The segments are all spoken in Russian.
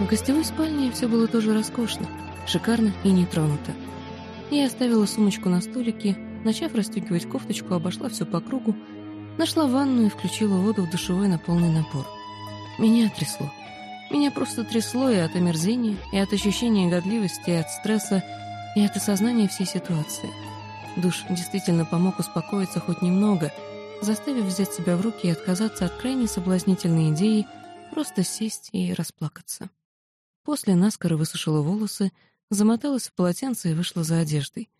В гостевой спальне все было тоже роскошно, шикарно и нетронуто. Я оставила сумочку на столике, начав расстегивать кофточку, обошла все по кругу, нашла ванну и включила воду в душевой на полный напор. Меня трясло. Меня просто трясло и от омерзения, и от ощущения годливости, и от стресса, и от осознания всей ситуации. Душ действительно помог успокоиться хоть немного, заставив взять себя в руки и отказаться от крайне соблазнительной идеи просто сесть и расплакаться. После наскоро высушила волосы, замоталась в полотенце и вышла за одеждой.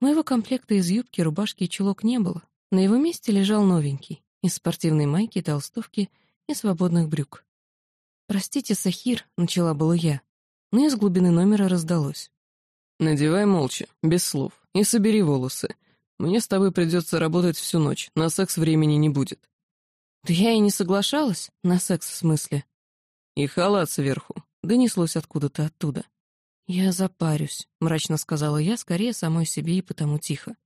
Моего комплекта из юбки, рубашки и чулок не было. На его месте лежал новенький, из спортивной майки, толстовки и свободных брюк. «Простите, Сахир», — начала было я, но из глубины номера раздалось. «Надевай молча, без слов, и собери волосы. Мне с тобой придется работать всю ночь, на секс времени не будет». «Да я и не соглашалась, на секс в смысле». «И халат сверху», — донеслось откуда-то оттуда. «Я запарюсь», — мрачно сказала я, скорее самой себе и потому тихо.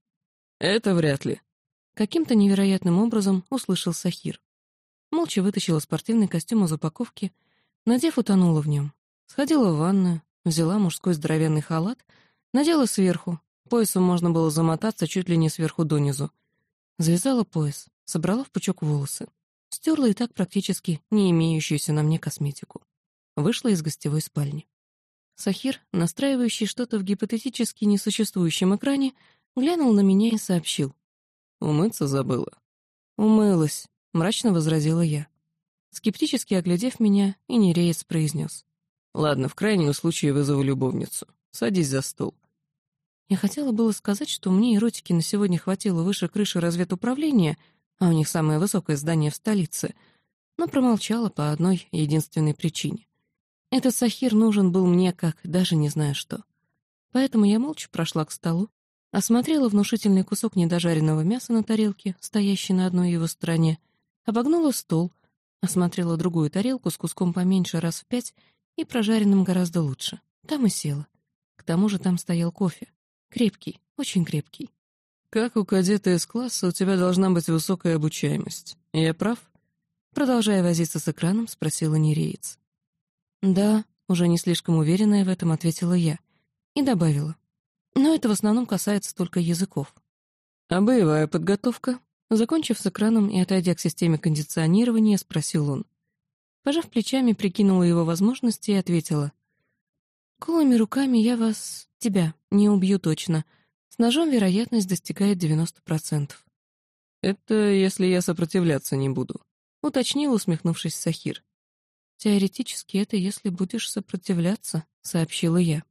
«Это вряд ли». Каким-то невероятным образом услышал Сахир. Молча вытащила спортивный костюм из упаковки — Надев, утонула в нем. Сходила в ванную, взяла мужской здоровенный халат, надела сверху. Поясом можно было замотаться чуть ли не сверху донизу. Завязала пояс, собрала в пучок волосы. Стерла и так практически не имеющуюся на мне косметику. Вышла из гостевой спальни. Сахир, настраивающий что-то в гипотетически несуществующем экране, глянул на меня и сообщил. «Умыться забыла». «Умылась», — мрачно возразила я. Скептически оглядев меня, и нереец произнес. «Ладно, в крайнем случае вызову любовницу. Садись за стол». Я хотела было сказать, что мне эротики на сегодня хватило выше крыши разведуправления, а у них самое высокое здание в столице, но промолчала по одной единственной причине. Этот сахир нужен был мне как даже не знаю что. Поэтому я молча прошла к столу, осмотрела внушительный кусок недожаренного мяса на тарелке, стоящий на одной его стороне, обогнула стол, Осмотрела другую тарелку с куском поменьше раз в пять и прожаренным гораздо лучше. Там и села. К тому же там стоял кофе. Крепкий, очень крепкий. «Как у кадета из класса у тебя должна быть высокая обучаемость. Я прав?» Продолжая возиться с экраном, спросила нереец. «Да», уже не слишком уверенная в этом, ответила я. И добавила. «Но это в основном касается только языков». «А боевая подготовка?» Закончив с экраном и отойдя к системе кондиционирования, спросил он. Пожав плечами, прикинула его возможности и ответила. «Голыми руками я вас, тебя, не убью точно. С ножом вероятность достигает 90%. «Это если я сопротивляться не буду», — уточнил, усмехнувшись Сахир. «Теоретически это если будешь сопротивляться», — сообщила я.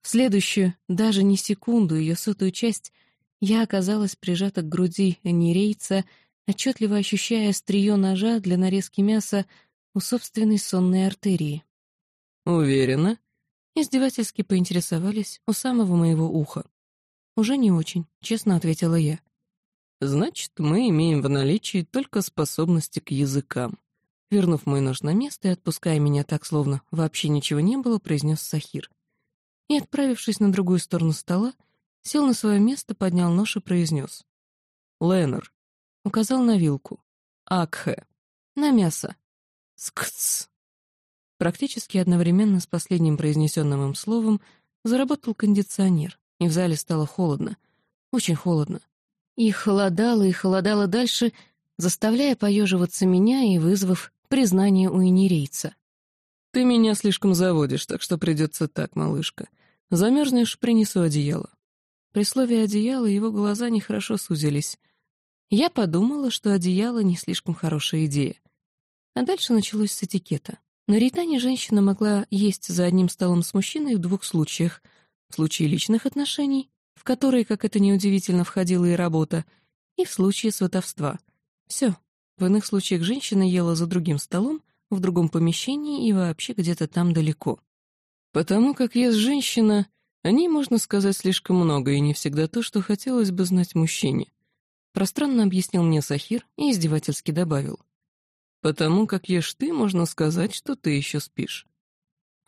В следующую, даже не секунду, ее сотую часть — я оказалась прижата к груди нерейца, отчетливо ощущая острие ножа для нарезки мяса у собственной сонной артерии. «Уверена?» Издевательски поинтересовались у самого моего уха. «Уже не очень», — честно ответила я. «Значит, мы имеем в наличии только способности к языкам». Вернув мой нож на место и отпуская меня так, словно вообще ничего не было, произнес Сахир. И, отправившись на другую сторону стола, Сел на свое место, поднял нож и произнес. «Леннер». Указал на вилку. «Акхе». На мясо. «Скц». Практически одновременно с последним произненным им словом заработал кондиционер, и в зале стало холодно. Очень холодно. И холодало, и холодало дальше, заставляя поеживаться меня и вызвав признание у инерейца. «Ты меня слишком заводишь, так что придется так, малышка. Замерзнешь, принесу одеяло». При слове «одеяло» его глаза нехорошо сузились. Я подумала, что одеяло не слишком хорошая идея. А дальше началось с этикета. На Ритане женщина могла есть за одним столом с мужчиной в двух случаях. В случае личных отношений, в которые, как это неудивительно, входила и работа, и в случае сватовства. Все. В иных случаях женщина ела за другим столом, в другом помещении и вообще где-то там далеко. Потому как ест женщина, о ней можно сказать слишком много, и не всегда то, что хотелось бы знать мужчине. Пространно объяснил мне Сахир и издевательски добавил. «Потому как ешь ты, можно сказать, что ты еще спишь».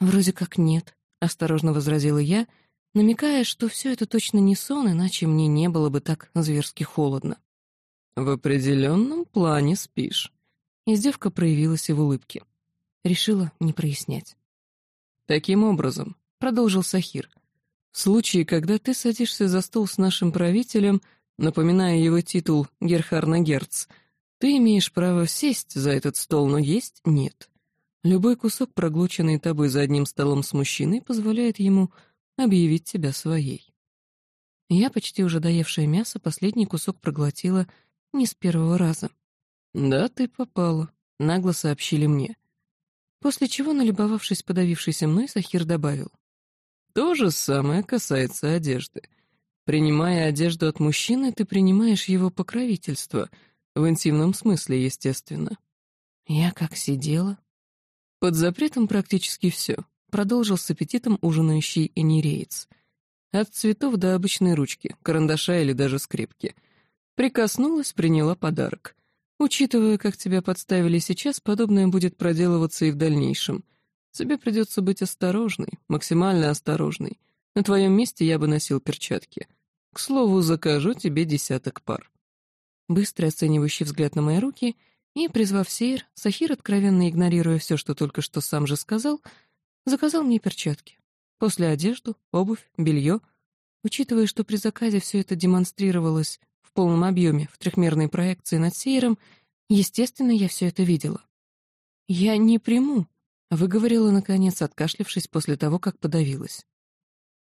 «Вроде как нет», — осторожно возразила я, намекая, что все это точно не сон, иначе мне не было бы так зверски холодно. «В определенном плане спишь». Издевка проявилась и в улыбке. Решила не прояснять. Таким образом, продолжил Сахир, в случае, когда ты садишься за стол с нашим правителем, напоминая его титул Герхарна Герц, ты имеешь право сесть за этот стол, но есть нет. Любой кусок, проглоченный тобой за одним столом с мужчиной, позволяет ему объявить тебя своей. Я, почти уже доевшая мясо, последний кусок проглотила не с первого раза. «Да, ты попала», — нагло сообщили мне. После чего, налюбовавшись подавившейся мной, Сахир добавил. «То же самое касается одежды. Принимая одежду от мужчины, ты принимаешь его покровительство, в интимном смысле, естественно». Я как сидела. Под запретом практически все, продолжил с аппетитом ужинающий энереец — от цветов до обычной ручки, карандаша или даже скрепки. Прикоснулась, приняла подарок. Учитывая, как тебя подставили сейчас, подобное будет проделываться и в дальнейшем. Тебе придется быть осторожной, максимально осторожной. На твоем месте я бы носил перчатки. К слову, закажу тебе десяток пар. Быстрый оценивающий взгляд на мои руки и, призвав Сейр, Сахир, откровенно игнорируя все, что только что сам же сказал, заказал мне перчатки. После одежду, обувь, белье. Учитывая, что при заказе все это демонстрировалось в полном объеме в трехмерной проекции над сейером, естественно, я все это видела. «Я не приму», — выговорила, наконец, откашлившись после того, как подавилась.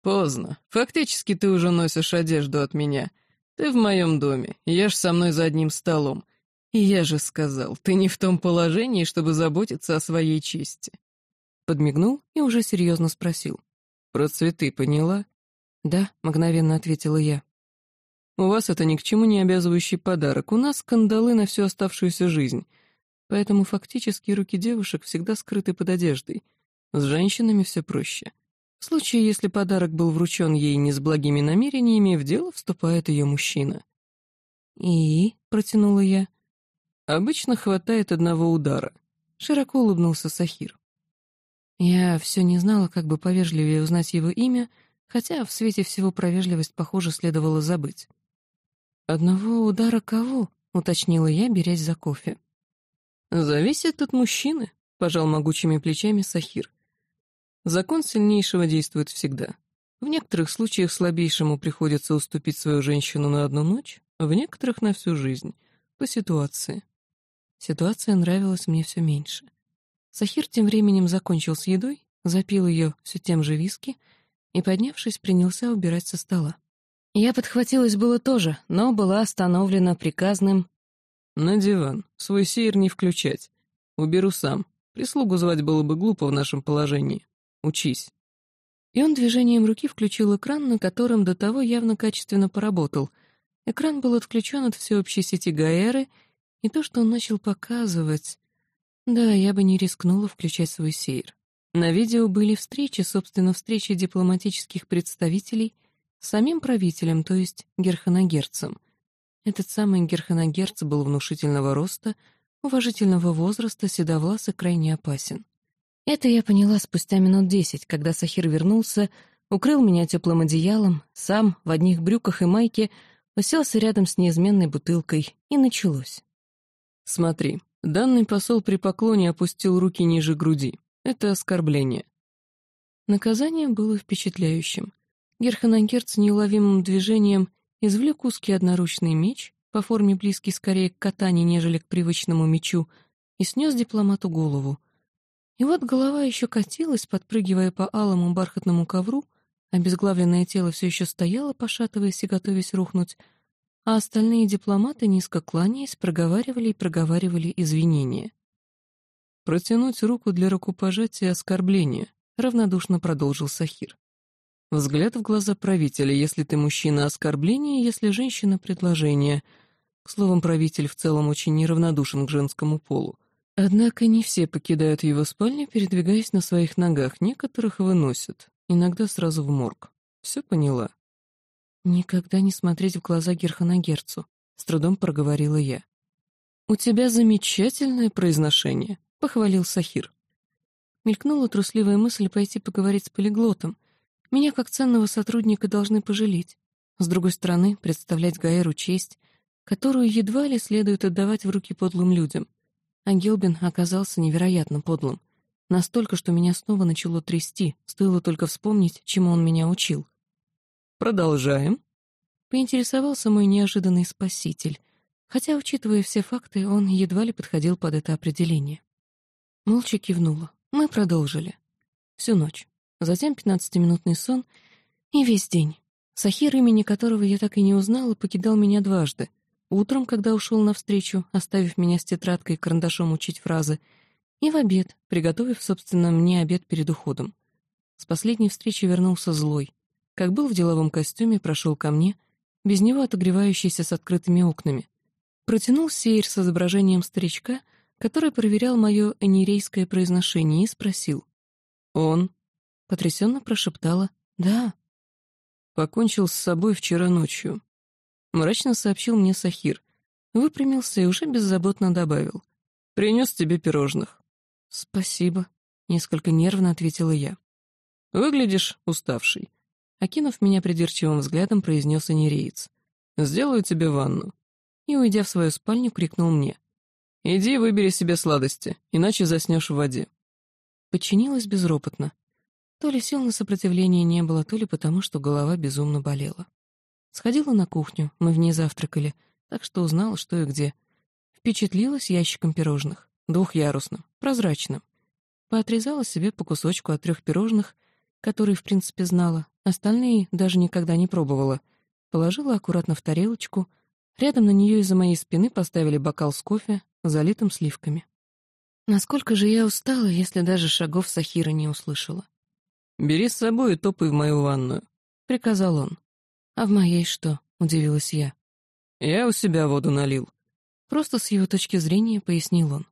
«Поздно. Фактически ты уже носишь одежду от меня. Ты в моем доме, ешь со мной за одним столом. И я же сказал, ты не в том положении, чтобы заботиться о своей чести». Подмигнул и уже серьезно спросил. «Про цветы поняла?» «Да», — мгновенно ответила я. «У вас это ни к чему не обязывающий подарок. У нас скандалы на всю оставшуюся жизнь. Поэтому фактически руки девушек всегда скрыты под одеждой. С женщинами все проще. В случае, если подарок был вручен ей не с благими намерениями, в дело вступает ее мужчина». «И?» — протянула я. «Обычно хватает одного удара», — широко улыбнулся Сахир. Я все не знала, как бы повежливее узнать его имя, хотя в свете всего про вежливость, похоже, следовало забыть. «Одного удара кого?» — уточнила я, берясь за кофе. «Зависит от мужчины», — пожал могучими плечами Сахир. «Закон сильнейшего действует всегда. В некоторых случаях слабейшему приходится уступить свою женщину на одну ночь, в некоторых — на всю жизнь, по ситуации». Ситуация нравилась мне все меньше. Сахир тем временем закончил с едой, запил ее все тем же виски и, поднявшись, принялся убирать со стола. Я подхватилась было тоже, но была остановлена приказным «На диван, свой сейр не включать. Уберу сам. Прислугу звать было бы глупо в нашем положении. Учись». И он движением руки включил экран, на котором до того явно качественно поработал. Экран был отключен от всеобщей сети Гаэры, и то, что он начал показывать... Да, я бы не рискнула включать свой сейр. На видео были встречи, собственно, встречи дипломатических представителей самим правителем, то есть Герханагерцем. Этот самый Герханагерц был внушительного роста, уважительного возраста, седовлас и крайне опасен. Это я поняла спустя минут десять, когда Сахир вернулся, укрыл меня теплым одеялом, сам, в одних брюках и майке, уселся рядом с неизменной бутылкой, и началось. «Смотри, Данный посол при поклоне опустил руки ниже груди. Это оскорбление. Наказание было впечатляющим. Герханагерц неуловимым движением извлек узкий одноручный меч, по форме близкий скорее к катане, нежели к привычному мечу, и снес дипломату голову. И вот голова еще катилась, подпрыгивая по алому бархатному ковру, обезглавленное тело все еще стояло, пошатываясь и готовясь рухнуть, а остальные дипломаты, низко кланяясь, проговаривали и проговаривали извинения. «Протянуть руку для рукопожатия оскорбления», — равнодушно продолжил Сахир. «Взгляд в глаза правителя, если ты мужчина — оскорбление, если женщина — предложение». К словам, правитель в целом очень неравнодушен к женскому полу. Однако не все покидают его спальню, передвигаясь на своих ногах, некоторых выносят, иногда сразу в морг. Все поняла? «Никогда не смотреть в глаза Герханагерцу», — с трудом проговорила я. «У тебя замечательное произношение», — похвалил Сахир. Мелькнула трусливая мысль пойти поговорить с полиглотом. Меня, как ценного сотрудника, должны пожалеть. С другой стороны, представлять Гаэру честь, которую едва ли следует отдавать в руки подлым людям. А Гилбин оказался невероятно подлым. Настолько, что меня снова начало трясти, стоило только вспомнить, чему он меня учил. «Продолжаем», — поинтересовался мой неожиданный спаситель, хотя, учитывая все факты, он едва ли подходил под это определение. Молча кивнула. Мы продолжили. Всю ночь. Затем пятнадцатиминутный сон и весь день. Сахир, имени которого я так и не узнала, покидал меня дважды. Утром, когда ушел навстречу, оставив меня с тетрадкой и карандашом учить фразы, и в обед, приготовив, собственно, мне обед перед уходом. С последней встречи вернулся злой. Как был в деловом костюме, прошел ко мне, без него отогревающийся с открытыми окнами. Протянул сейр с изображением старичка, который проверял мое энирейское произношение, и спросил. «Он?» — потрясенно прошептала. «Да». Покончил с собой вчера ночью. Мрачно сообщил мне Сахир. Выпрямился и уже беззаботно добавил. «Принес тебе пирожных». «Спасибо», — несколько нервно ответила я. «Выглядишь уставший», — окинув меня придирчивым взглядом, произнес анереец. «Сделаю тебе ванну». И, уйдя в свою спальню, крикнул мне. «Иди выбери себе сладости, иначе заснешь в воде». Подчинилась безропотно. То ли сил на сопротивление не было, то ли потому, что голова безумно болела. Сходила на кухню, мы в ней завтракали, так что узнала, что и где. Впечатлилась ящиком пирожных, двухъярусным, прозрачным. Поотрезала себе по кусочку от трех пирожных, которые, в принципе, знала, остальные даже никогда не пробовала. Положила аккуратно в тарелочку, рядом на нее из-за моей спины поставили бокал с кофе, залитым сливками. Насколько же я устала, если даже шагов Сахира не услышала. «Бери с собой и топай в мою ванную», — приказал он. «А в моей что?» — удивилась я. «Я у себя воду налил». Просто с его точки зрения пояснил он.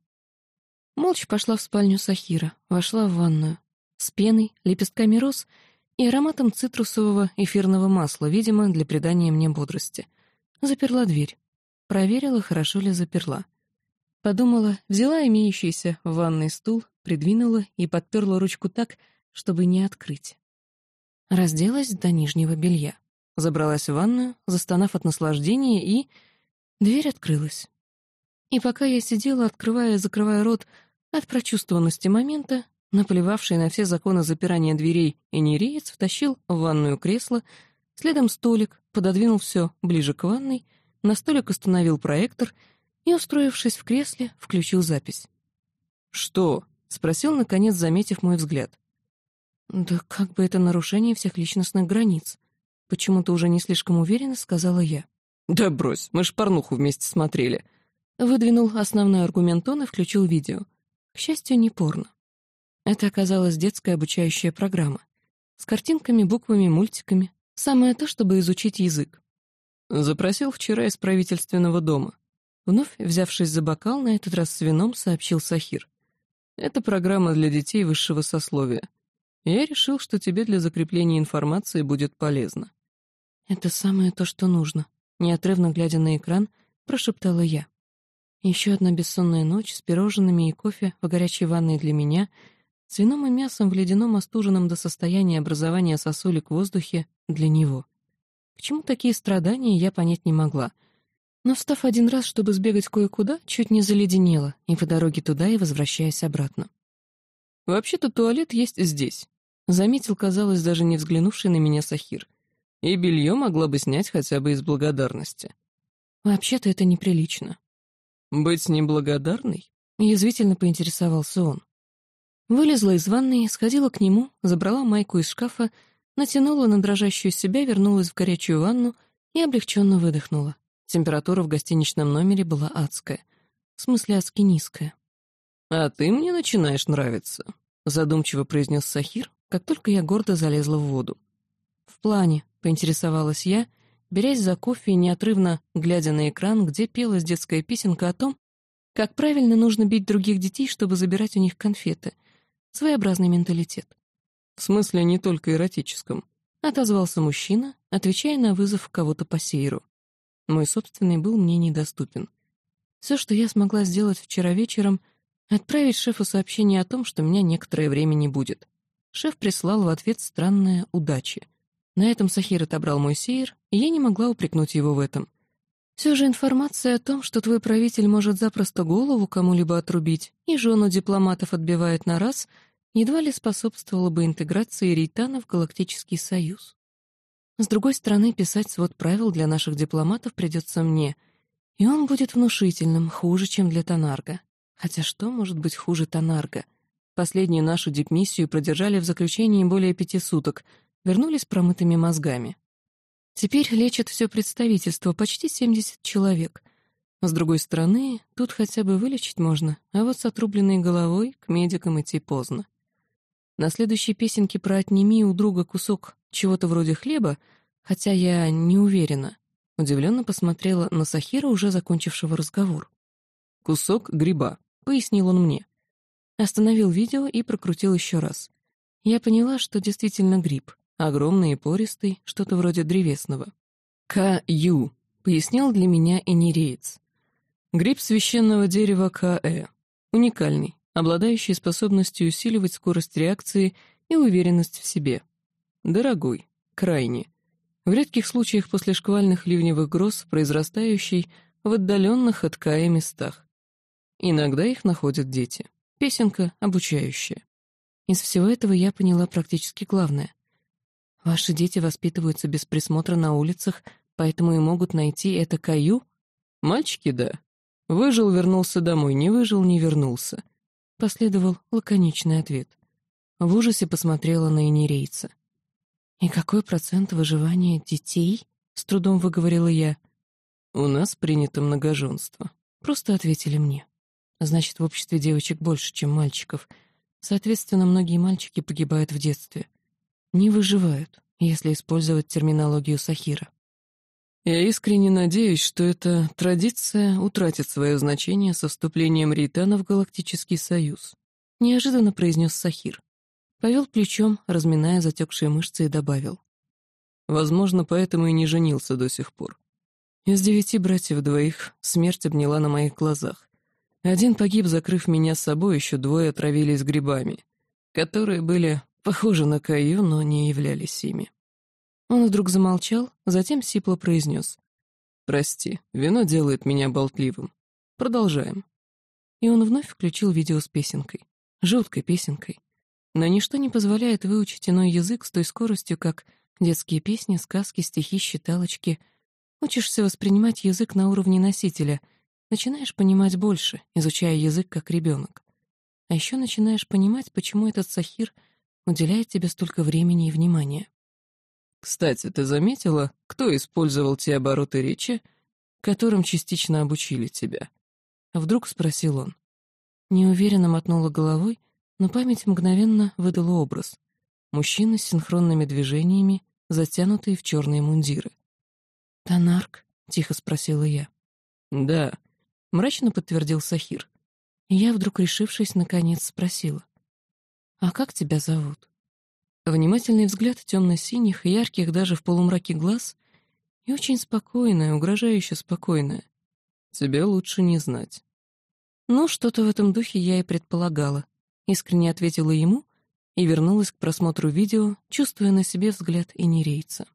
Молча пошла в спальню Сахира, вошла в ванную. С пеной, лепестками роз и ароматом цитрусового эфирного масла, видимо, для придания мне бодрости. Заперла дверь. Проверила, хорошо ли заперла. Подумала, взяла имеющийся в ванной стул, придвинула и подперла ручку так, чтобы не открыть. Разделась до нижнего белья. Забралась в ванную, застонав от наслаждения, и... Дверь открылась. И пока я сидела, открывая и закрывая рот от прочувствованности момента, наплевавший на все законы запирания дверей, энереец втащил в ванную кресло, следом столик, пододвинул все ближе к ванной, на столик установил проектор и, устроившись в кресле, включил запись. «Что?» — спросил, наконец, заметив мой взгляд. «Да как бы это нарушение всех личностных границ?» Почему-то уже не слишком уверенно сказала я. «Да брось, мы ж порнуху вместе смотрели». Выдвинул основной аргумент он и включил видео. К счастью, не порно. Это оказалась детская обучающая программа. С картинками, буквами, мультиками. Самое то, чтобы изучить язык. Запросил вчера из правительственного дома. Вновь, взявшись за бокал, на этот раз с вином, сообщил Сахир. Это программа для детей высшего сословия. Я решил, что тебе для закрепления информации будет полезно. Это самое то, что нужно. Неотрывно глядя на экран, прошептала я. Еще одна бессонная ночь с пирожными и кофе в горячей ванной для меня, с вином и мясом в ледяном остуженном до состояния образования сосулек в воздухе для него. Почему такие страдания, я понять не могла. Но, встав один раз, чтобы сбегать кое-куда, чуть не заледенела, и по дороге туда и возвращаясь обратно. «Вообще-то туалет есть здесь», Заметил, казалось, даже не взглянувший на меня Сахир. И белье могла бы снять хотя бы из благодарности. Вообще-то это неприлично. Быть неблагодарной? Язвительно поинтересовался он. Вылезла из ванной, сходила к нему, забрала майку из шкафа, натянула на дрожащую себя, вернулась в горячую ванну и облегченно выдохнула. Температура в гостиничном номере была адская. В смысле, адски низкая. «А ты мне начинаешь нравиться», — задумчиво произнес Сахир, как только я гордо залезла в воду. «В плане», — поинтересовалась я, берясь за кофе и неотрывно глядя на экран, где пелась детская песенка о том, как правильно нужно бить других детей, чтобы забирать у них конфеты. Своеобразный менталитет. «В смысле, не только эротическом», — отозвался мужчина, отвечая на вызов кого-то по сейру. Мой собственный был мне недоступен. Все, что я смогла сделать вчера вечером, отправить шефу сообщение о том, что меня некоторое время не будет. Шеф прислал в ответ странное «удачи». На этом Сахир отобрал мой сейр, и я не могла упрекнуть его в этом. Все же информация о том, что твой правитель может запросто голову кому-либо отрубить и жену дипломатов отбивает на раз, едва ли способствовала бы интеграции Рейтана в Галактический Союз. С другой стороны, писать свод правил для наших дипломатов придется мне, и он будет внушительным, хуже, чем для Танарга. Хотя что может быть хуже Танарга? Последнюю нашу дипмиссию продержали в заключении более пяти суток, вернулись промытыми мозгами. Теперь лечат все представительство, почти 70 человек. С другой стороны, тут хотя бы вылечить можно, а вот с отрубленной головой к медикам идти поздно. На следующей песенке про «отними у друга кусок чего-то вроде хлеба», хотя я не уверена, удивленно посмотрела на Сахира, уже закончившего разговор. «Кусок гриба», — пояснил он мне. Остановил видео и прокрутил еще раз. Я поняла, что действительно гриб. Огромный и пористый, что-то вроде древесного. «К-Ю», — пояснил для меня энереец. Гриб священного дерева К-Э. Уникальный, обладающий способностью усиливать скорость реакции и уверенность в себе. Дорогой, крайне. В редких случаях после шквальных ливневых гроз, произрастающий в отдаленных от Кая местах. Иногда их находят дети. Песенка обучающая. Из всего этого я поняла практически главное. Ваши дети воспитываются без присмотра на улицах, поэтому и могут найти это Каю? Мальчики, да. Выжил, вернулся домой, не выжил, не вернулся. Последовал лаконичный ответ. В ужасе посмотрела на инерейца. «И какой процент выживания детей?» — с трудом выговорила я. «У нас принято многоженство», — просто ответили мне. Значит, в обществе девочек больше, чем мальчиков. Соответственно, многие мальчики погибают в детстве. Не выживают, если использовать терминологию Сахира. Я искренне надеюсь, что эта традиция утратит свое значение со вступлением Рейтана в Галактический Союз. Неожиданно произнес Сахир. Повел плечом, разминая затекшие мышцы, и добавил. Возможно, поэтому и не женился до сих пор. Из девяти братьев двоих смерть обняла на моих глазах. Один погиб, закрыв меня с собой, еще двое отравились грибами, которые были похожи на Каю, но не являлись ими. Он вдруг замолчал, затем сипло произнес. «Прости, вино делает меня болтливым. Продолжаем». И он вновь включил видео с песенкой. Жуткой песенкой. Но ничто не позволяет выучить иной язык с той скоростью, как детские песни, сказки, стихи, считалочки. Учишься воспринимать язык на уровне носителя — Начинаешь понимать больше, изучая язык как ребенок. А еще начинаешь понимать, почему этот Сахир уделяет тебе столько времени и внимания. Кстати, ты заметила, кто использовал те обороты речи, которым частично обучили тебя? Вдруг спросил он. Неуверенно мотнула головой, но память мгновенно выдала образ. Мужчины с синхронными движениями, затянутые в черные мундиры. «Танарк?» — тихо спросила я. «Да», — мрачно подтвердил Сахир. я, вдруг решившись, наконец спросила. «А как тебя зовут?» Внимательный взгляд темно-синих, ярких даже в полумраке глаз и очень спокойная, угрожающе спокойная. «Тебе лучше не знать». Ну, что-то в этом духе я и предполагала. Искренне ответила ему и вернулась к просмотру видео, чувствуя на себе взгляд инерейца.